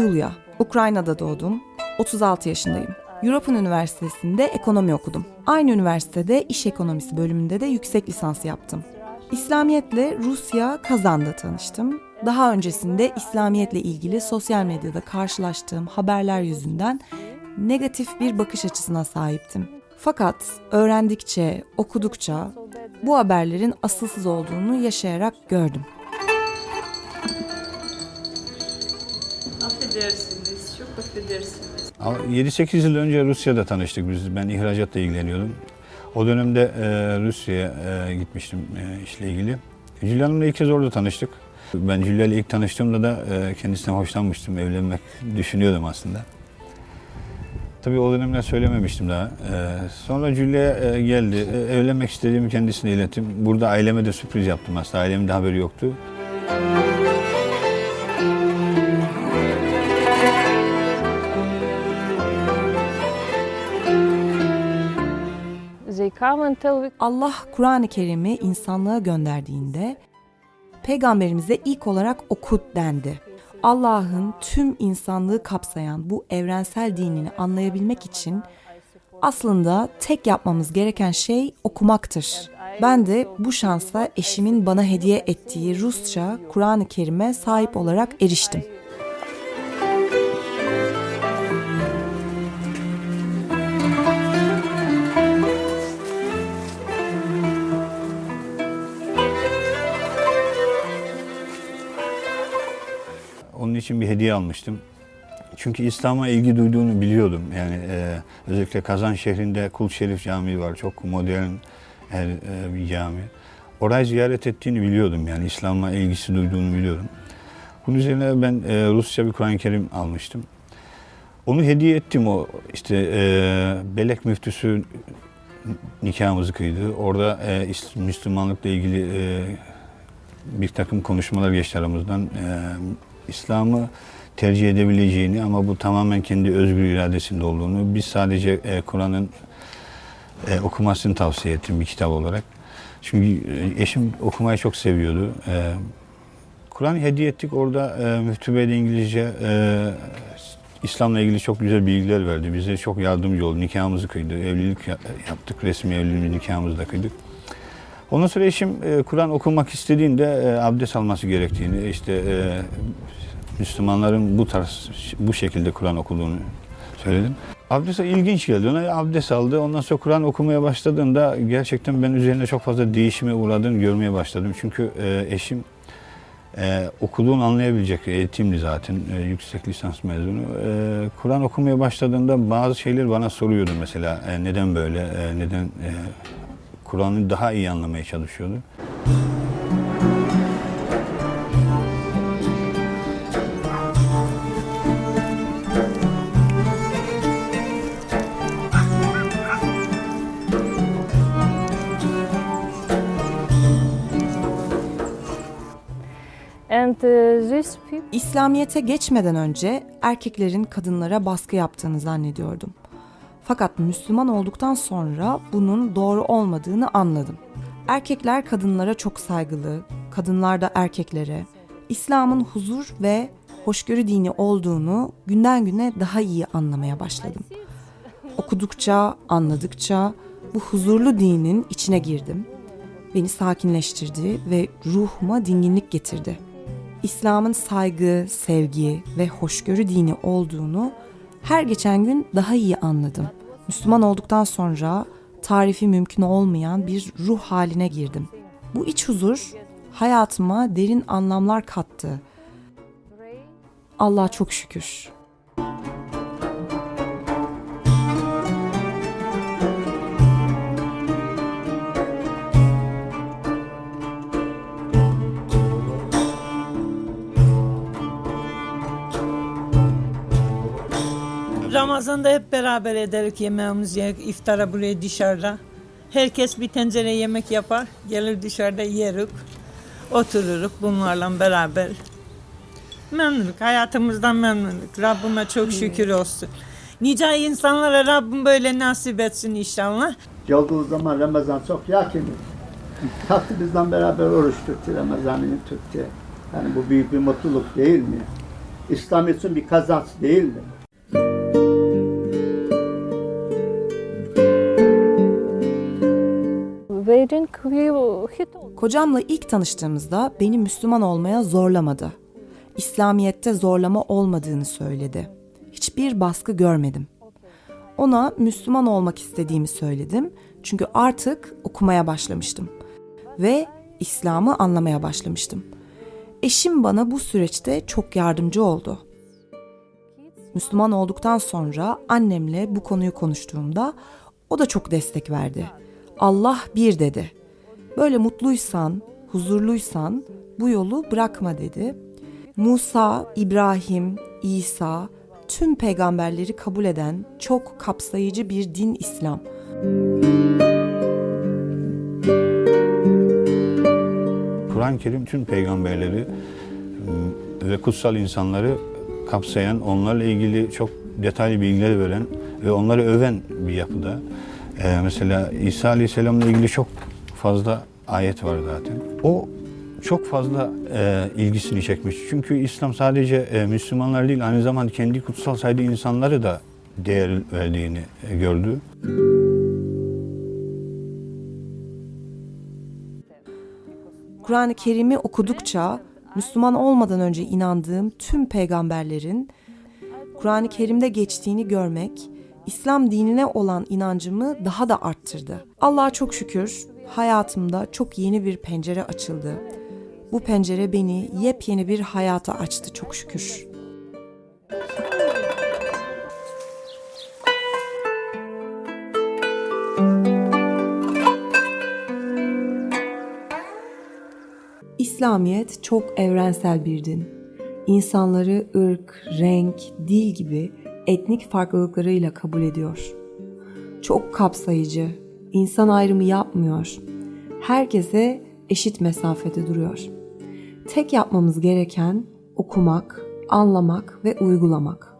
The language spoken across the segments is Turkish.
Yulia. Ukrayna'da doğdum. 36 yaşındayım. European Üniversitesi'nde ekonomi okudum. Aynı üniversitede iş ekonomisi bölümünde de yüksek lisans yaptım. İslamiyetle Rusya Kazan'da tanıştım. Daha öncesinde İslamiyetle ilgili sosyal medyada karşılaştığım haberler yüzünden negatif bir bakış açısına sahiptim. Fakat öğrendikçe, okudukça bu haberlerin asılsız olduğunu yaşayarak gördüm. Affedersiniz, çok affedersiniz. 7-8 yıl önce Rusya'da tanıştık biz. Ben ihracatla ilgileniyordum. O dönemde e, Rusya'ya e, gitmiştim e, işle ilgili. Julia Hanım'la ilk kez orada tanıştık. Ben Julia ile ilk tanıştığımda da e, kendisinden hoşlanmıştım. Evlenmek düşünüyordum aslında. Tabii o dönemler söylememiştim daha. E, sonra Julia e, geldi. E, evlenmek istediğimi kendisine ilettim. Burada aileme de sürpriz yaptım aslında. Ailemin de haberi yoktu. Allah Kur'an-ı Kerim'i insanlığa gönderdiğinde peygamberimize ilk olarak okut dendi. Allah'ın tüm insanlığı kapsayan bu evrensel dinini anlayabilmek için aslında tek yapmamız gereken şey okumaktır. Ben de bu şansa eşimin bana hediye ettiği Rusça Kur'an-ı Kerim'e sahip olarak eriştim. İçin bir hediye almıştım. Çünkü İslam'a ilgi duyduğunu biliyordum. Yani e, özellikle Kazan şehrinde Kul Şerif Camii var. Çok modern e, e, bir cami. Orayı ziyaret ettiğini biliyordum. Yani İslam'a ilgisi duyduğunu biliyordum. Bunun üzerine ben e, Rusça bir Kur'an-ı Kerim almıştım. Onu hediye ettim o işte e, Belek müftüsü nikahımızı kıydı. Orada e, Müslümanlıkla ilgili e, bir takım konuşmalar geçti aramızdan. E, İslam'ı tercih edebileceğini ama bu tamamen kendi özgür iradesinde olduğunu, biz sadece e, Kur'an'ın e, okumasını tavsiye ettim bir kitap olarak. Çünkü e, eşim okumayı çok seviyordu. E, Kur'an'ı hediye ettik. Orada e, Müftü Bey de İngilizce e, İslam'la ilgili çok güzel bilgiler verdi. Bize çok yardımcı oldu. Nikahımızı kıydı. Evlilik ya- yaptık. Resmi evliliğimizi nikahımızı da kıydık. Ondan sonra eşim e, Kur'an okumak istediğinde e, abdest alması gerektiğini, işte e, Müslümanların bu tarz, bu şekilde Kur'an okuduğunu söyledim. Abdest ilginç geldi ona. Abdest aldı. Ondan sonra Kur'an okumaya başladığında gerçekten ben üzerinde çok fazla değişime uğradığını görmeye başladım. Çünkü e, eşim e, okuduğunu anlayabilecek eğitimli zaten. e, yüksek lisans mezunu. E, Kur'an okumaya başladığında bazı şeyler bana soruyordu mesela. E, neden böyle? E, neden e, Kur'an'ı daha iyi anlamaya çalışıyordu. uh, İslamiyet'e geçmeden önce erkeklerin kadınlara baskı yaptığını zannediyordum. Fakat Müslüman olduktan sonra bunun doğru olmadığını anladım. Erkekler kadınlara çok saygılı, kadınlar da erkeklere. İslam'ın huzur ve hoşgörü dini olduğunu günden güne daha iyi anlamaya başladım. Okudukça, anladıkça bu huzurlu dinin içine girdim. Beni sakinleştirdi ve ruhuma dinginlik getirdi. İslam'ın saygı, sevgi ve hoşgörü dini olduğunu her geçen gün daha iyi anladım. Müslüman olduktan sonra tarifi mümkün olmayan bir ruh haline girdim. Bu iç huzur hayatıma derin anlamlar kattı. Allah çok şükür. Ramazan'da hep beraber ederek yemeğimizi yer, iftara buraya dışarıda. Herkes bir tencere yemek yapar, gelir dışarıda yeriz, otururuz bunlarla beraber. Memnunluk, hayatımızdan memnunluk. Rabbime çok şükür olsun. Nice insanlara Rabbim böyle nasip etsin inşallah. Olduğu zaman Ramazan çok yakın. Kalktı bizden beraber oruç tuttu, Ramazan'ını tuttu. Yani bu büyük bir mutluluk değil mi? İslam için bir kazanç değildir. Wearing Kocamla ilk tanıştığımızda beni Müslüman olmaya zorlamadı. İslamiyet'te zorlama olmadığını söyledi. Hiçbir baskı görmedim. Ona Müslüman olmak istediğimi söyledim. Çünkü artık okumaya başlamıştım ve İslam'ı anlamaya başlamıştım. Eşim bana bu süreçte çok yardımcı oldu. Müslüman olduktan sonra annemle bu konuyu konuştuğumda o da çok destek verdi. Allah bir dedi. Böyle mutluysan, huzurluysan bu yolu bırakma dedi. Musa, İbrahim, İsa tüm peygamberleri kabul eden çok kapsayıcı bir din İslam. Kur'an-ı Kerim tüm peygamberleri m, ve kutsal insanları kapsayan, onlarla ilgili çok detaylı bilgiler veren ve onları öven bir yapıda. Ee, mesela İsa Aleyhisselam'la ilgili çok fazla ayet var zaten. O çok fazla e, ilgisini çekmiş. Çünkü İslam sadece e, Müslümanlar değil, aynı zamanda kendi kutsal saydığı insanları da değer verdiğini e, gördü. Kur'an-ı Kerim'i okudukça Müslüman olmadan önce inandığım tüm peygamberlerin Kur'an-ı Kerim'de geçtiğini görmek İslam dinine olan inancımı daha da arttırdı. Allah'a çok şükür hayatımda çok yeni bir pencere açıldı. Bu pencere beni yepyeni bir hayata açtı çok şükür. İslamiyet çok evrensel bir din. İnsanları ırk, renk, dil gibi etnik farklılıklarıyla kabul ediyor. Çok kapsayıcı, insan ayrımı yapmıyor. Herkese eşit mesafede duruyor. Tek yapmamız gereken okumak, anlamak ve uygulamak.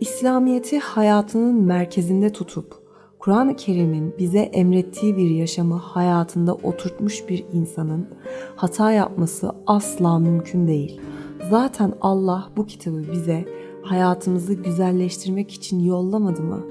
İslamiyeti hayatının merkezinde tutup Kur'an-ı Kerim'in bize emrettiği bir yaşamı hayatında oturtmuş bir insanın hata yapması asla mümkün değil. Zaten Allah bu kitabı bize hayatımızı güzelleştirmek için yollamadı mı?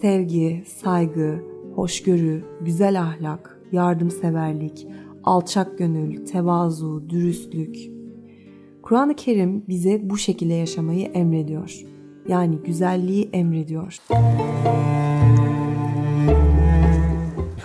Sevgi, saygı, hoşgörü, güzel ahlak, yardımseverlik, alçak gönül, tevazu, dürüstlük. Kur'an-ı Kerim bize bu şekilde yaşamayı emrediyor. Yani güzelliği emrediyor.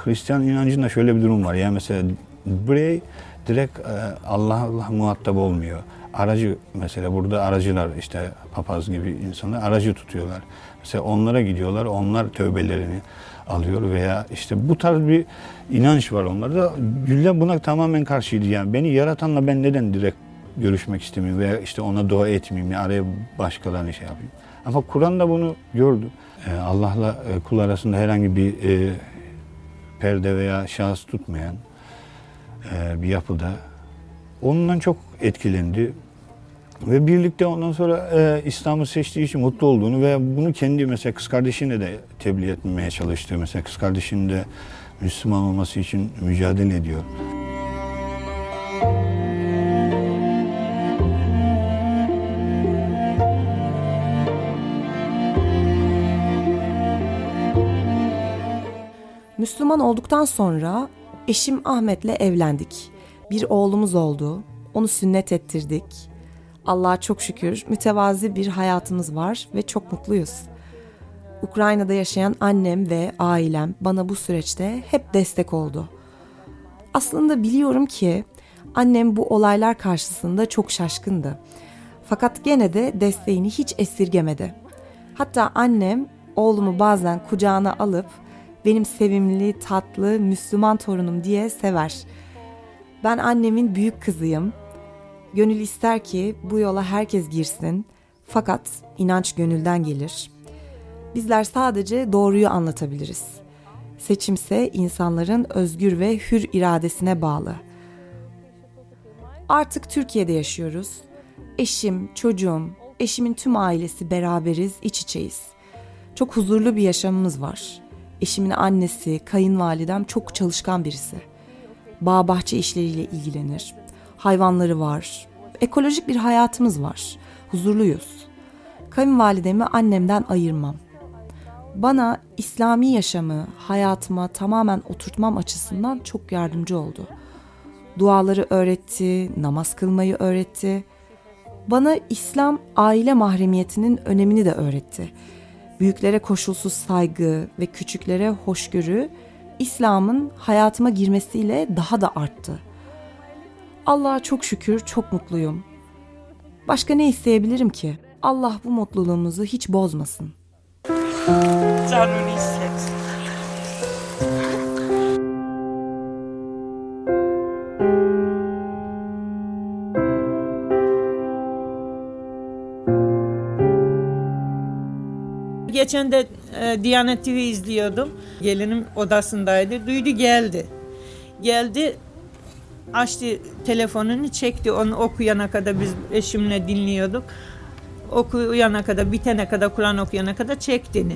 Hristiyan inancında şöyle bir durum var. Yani mesela birey direkt e, Allah'la muhatap olmuyor. Aracı mesela burada aracılar işte papaz gibi insanlar aracı tutuyorlar. Mesela onlara gidiyorlar, onlar tövbelerini alıyor veya işte bu tarz bir inanç var onlarda. Gülle buna tamamen karşıydı yani. Beni yaratanla ben neden direkt görüşmek istemeyeyim veya işte ona dua etmeyeyim ya araya başkalarını şey yapayım. Ama Kur'an da bunu gördü. Ee, Allah'la e, kul arasında herhangi bir e, perde veya şahıs tutmayan e, bir yapıda. Ondan çok etkilendi. Ve birlikte ondan sonra e, İslam'ı seçtiği için mutlu olduğunu ve bunu kendi mesela kız kardeşine de tebliğ etmeye çalıştı. Mesela kız kardeşinin de Müslüman olması için mücadele ediyor. Müslüman olduktan sonra eşim Ahmet'le evlendik. Bir oğlumuz oldu. Onu sünnet ettirdik. Allah'a çok şükür mütevazi bir hayatımız var ve çok mutluyuz. Ukrayna'da yaşayan annem ve ailem bana bu süreçte hep destek oldu. Aslında biliyorum ki annem bu olaylar karşısında çok şaşkındı. Fakat gene de desteğini hiç esirgemedi. Hatta annem oğlumu bazen kucağına alıp benim sevimli, tatlı, Müslüman torunum diye sever. Ben annemin büyük kızıyım. Gönül ister ki bu yola herkes girsin. Fakat inanç gönülden gelir. Bizler sadece doğruyu anlatabiliriz. Seçimse insanların özgür ve hür iradesine bağlı. Artık Türkiye'de yaşıyoruz. Eşim, çocuğum, eşimin tüm ailesi beraberiz, iç içeyiz. Çok huzurlu bir yaşamımız var. Eşimin annesi, kayınvalidem çok çalışkan birisi. Bağ bahçe işleriyle ilgilenir. Hayvanları var. Ekolojik bir hayatımız var. Huzurluyuz. Kayınvalidemi annemden ayırmam. Bana İslami yaşamı hayatıma tamamen oturtmam açısından çok yardımcı oldu. Duaları öğretti, namaz kılmayı öğretti. Bana İslam aile mahremiyetinin önemini de öğretti. Büyüklere koşulsuz saygı ve küçüklere hoşgörü İslam'ın hayatıma girmesiyle daha da arttı. Allah'a çok şükür çok mutluyum. Başka ne isteyebilirim ki? Allah bu mutluluğumuzu hiç bozmasın. Canını hissetsin. Geçen de e, Diyanet TV izliyordum. Gelinim odasındaydı. Duydu geldi. Geldi açtı telefonunu çekti onu okuyana kadar biz eşimle dinliyorduk. Okuyana kadar bitene kadar Kur'an okuyana kadar çektiğini.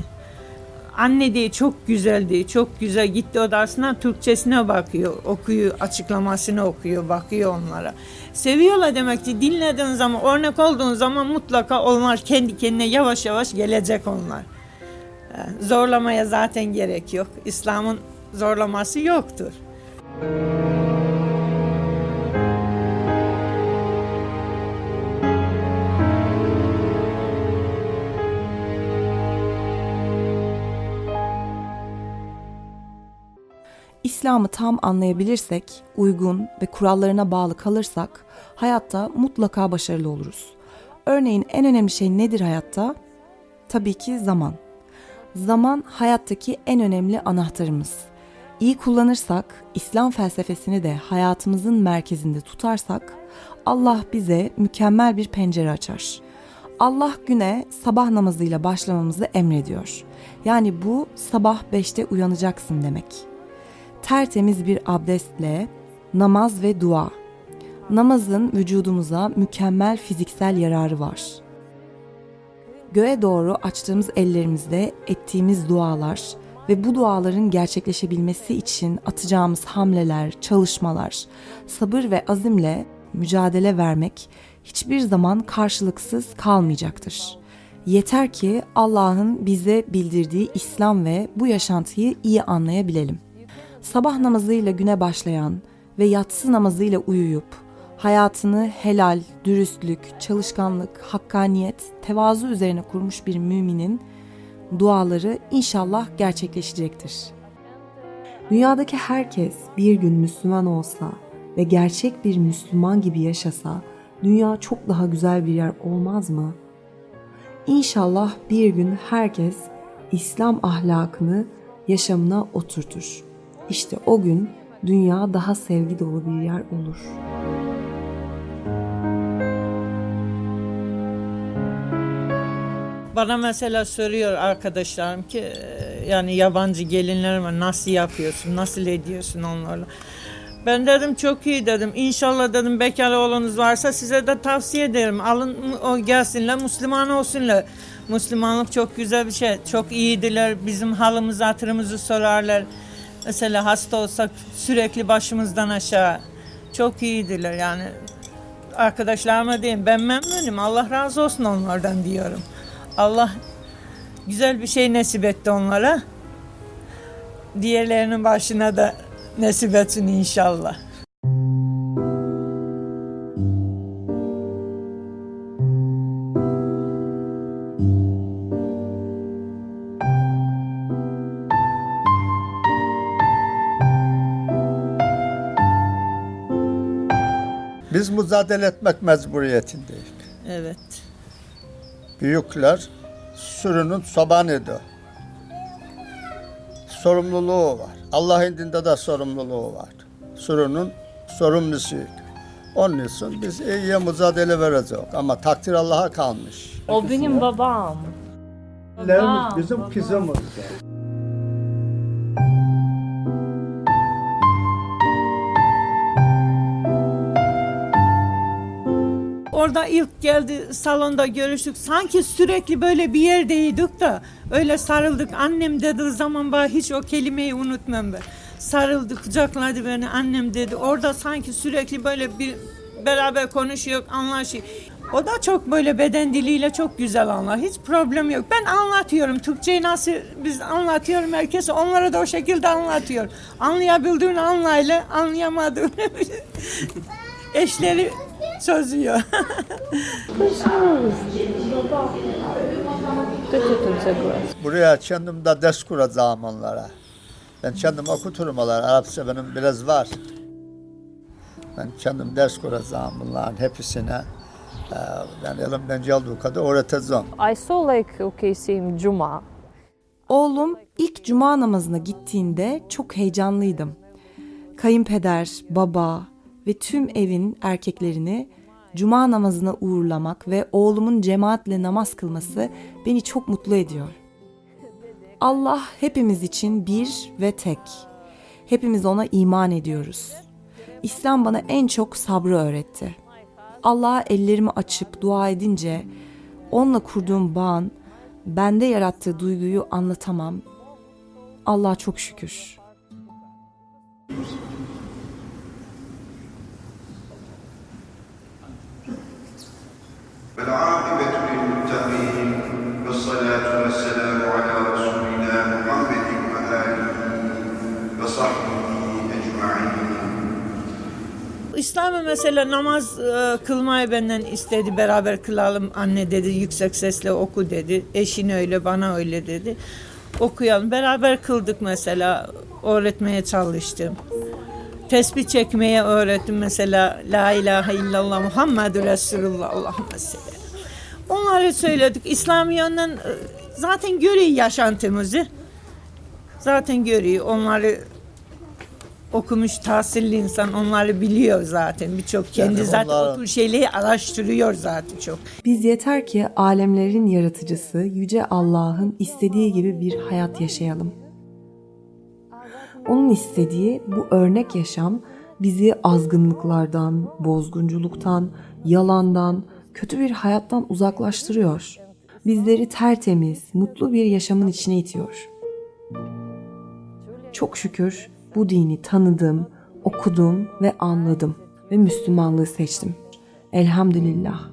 Anne diye çok güzeldi, çok güzel gitti odasına Türkçesine bakıyor, okuyor, açıklamasını okuyor, bakıyor onlara. Seviyorlar demek ki dinlediğin zaman, örnek olduğun zaman mutlaka onlar kendi kendine yavaş yavaş gelecek onlar. Yani Zorlamaya zaten gerek yok. İslam'ın zorlaması yoktur. İslam'ı tam anlayabilirsek, uygun ve kurallarına bağlı kalırsak hayatta mutlaka başarılı oluruz. Örneğin en önemli şey nedir hayatta? Tabii ki zaman. Zaman hayattaki en önemli anahtarımız. İyi kullanırsak, İslam felsefesini de hayatımızın merkezinde tutarsak Allah bize mükemmel bir pencere açar. Allah güne sabah namazıyla başlamamızı emrediyor. Yani bu sabah 5'te uyanacaksın demek tertemiz bir abdestle namaz ve dua. Namazın vücudumuza mükemmel fiziksel yararı var. Göğe doğru açtığımız ellerimizde ettiğimiz dualar ve bu duaların gerçekleşebilmesi için atacağımız hamleler, çalışmalar, sabır ve azimle mücadele vermek hiçbir zaman karşılıksız kalmayacaktır. Yeter ki Allah'ın bize bildirdiği İslam ve bu yaşantıyı iyi anlayabilelim sabah namazıyla güne başlayan ve yatsı namazıyla uyuyup hayatını helal, dürüstlük, çalışkanlık, hakkaniyet, tevazu üzerine kurmuş bir müminin duaları inşallah gerçekleşecektir. Dünyadaki herkes bir gün Müslüman olsa ve gerçek bir Müslüman gibi yaşasa dünya çok daha güzel bir yer olmaz mı? İnşallah bir gün herkes İslam ahlakını yaşamına oturtur. İşte o gün dünya daha sevgi dolu bir yer olur. Bana mesela soruyor arkadaşlarım ki e, yani yabancı gelinler var nasıl yapıyorsun, nasıl ediyorsun onlarla. Ben dedim çok iyi dedim. İnşallah dedim bekar oğlunuz varsa size de tavsiye ederim. Alın o gelsinler Müslüman olsunlar. Müslümanlık çok güzel bir şey. Çok iyidiler. Bizim halımızı hatırımızı sorarlar. Mesela hasta olsak sürekli başımızdan aşağı. Çok iyidirler yani. Arkadaşlarıma diyeyim ben memnunum. Allah razı olsun onlardan diyorum. Allah güzel bir şey nasip etti onlara. Diğerlerinin başına da nasip etsin inşallah. Biz mücadele etmek mecburiyetindeyiz. Evet. Büyükler sürünün çobanıydı. Sorumluluğu var. Allah indinde de sorumluluğu var. Sürünün sorumlusuyuz. Onun için biz iyiye mücadele vereceğiz. Ama takdir Allah'a kalmış. O benim babam. Lerimiz bizim kızımız. Orada ilk geldi salonda görüştük. Sanki sürekli böyle bir yerdeydik da öyle sarıldık. Annem dediği zaman bana hiç o kelimeyi unutmam ben. Sarıldı, kucakladı beni annem dedi. Orada sanki sürekli böyle bir beraber konuşuyor, anlaşıyor. O da çok böyle beden diliyle çok güzel anlar. Hiç problem yok. Ben anlatıyorum. Türkçeyi nasıl biz anlatıyorum herkes onlara da o şekilde anlatıyor. Anlayabildiğini anlayla anlayamadığını eşleri çözüyor. Buraya kendim de ders kuracağım onlara. Ben kendim okuturum onlara. Arapça benim biraz var. Ben kendim ders kuracağım bunların hepsine. Ee, Ben elimden geldiği kadar öğreteceğim. I saw like okay seeing Juma. Oğlum ilk cuma namazına gittiğinde çok heyecanlıydım. Kayınpeder, baba ve tüm evin erkeklerini cuma namazına uğurlamak ve oğlumun cemaatle namaz kılması beni çok mutlu ediyor. Allah hepimiz için bir ve tek. Hepimiz ona iman ediyoruz. İslam bana en çok sabrı öğretti. Allah'a ellerimi açıp dua edince onunla kurduğum bağın bende yarattığı duyguyu anlatamam. Allah'a çok şükür. Mesela namaz e, kılmayı benden istedi. Beraber kılalım anne dedi. Yüksek sesle oku dedi. Eşin öyle bana öyle dedi. Okuyalım. Beraber kıldık mesela. Öğretmeye çalıştım. Tesbih çekmeye öğrettim mesela. La ilahe illallah Muhammedur Resulullah Allahümme sellem. Onları söyledik. İslam yönden e, zaten görüyor yaşantımızı. Zaten görüyor. Onları okumuş tahsilli insan onları biliyor zaten birçok kendi Yani zaten onlar- o tür şeyleri araştırıyor zaten çok. Biz yeter ki alemlerin yaratıcısı Yüce Allah'ın istediği gibi bir hayat yaşayalım. Onun istediği bu örnek yaşam bizi azgınlıklardan, bozgunculuktan, yalandan, kötü bir hayattan uzaklaştırıyor. Bizleri tertemiz, mutlu bir yaşamın içine itiyor. Çok şükür bu dini tanıdım, okudum ve anladım ve Müslümanlığı seçtim. Elhamdülillah.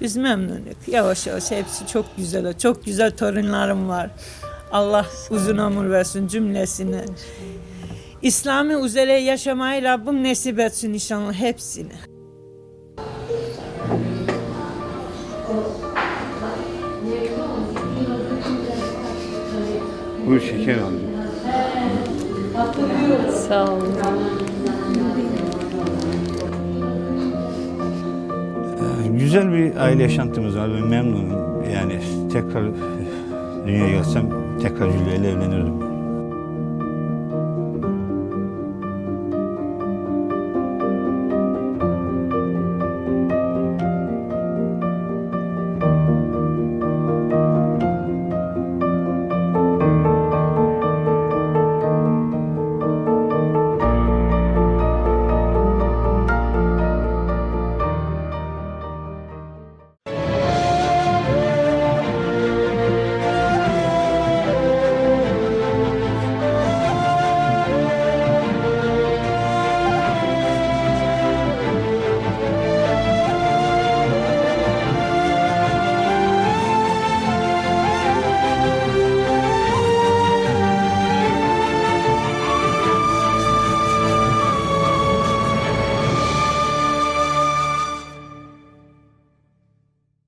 Biz memnunuk. Yavaş yavaş hepsi çok güzel. Çok güzel torunlarım var. Allah uzun ömür versin cümlesine. İslam'ı üzere yaşamayı Rabbim nasip etsin inşallah hepsini. Buyur şeker aldım. Sağ olun. Ee, Güzel bir aile yaşantımız var. Ben memnunum. Yani tekrar dünyaya gelsem tekrar Julia ile evlenirdim.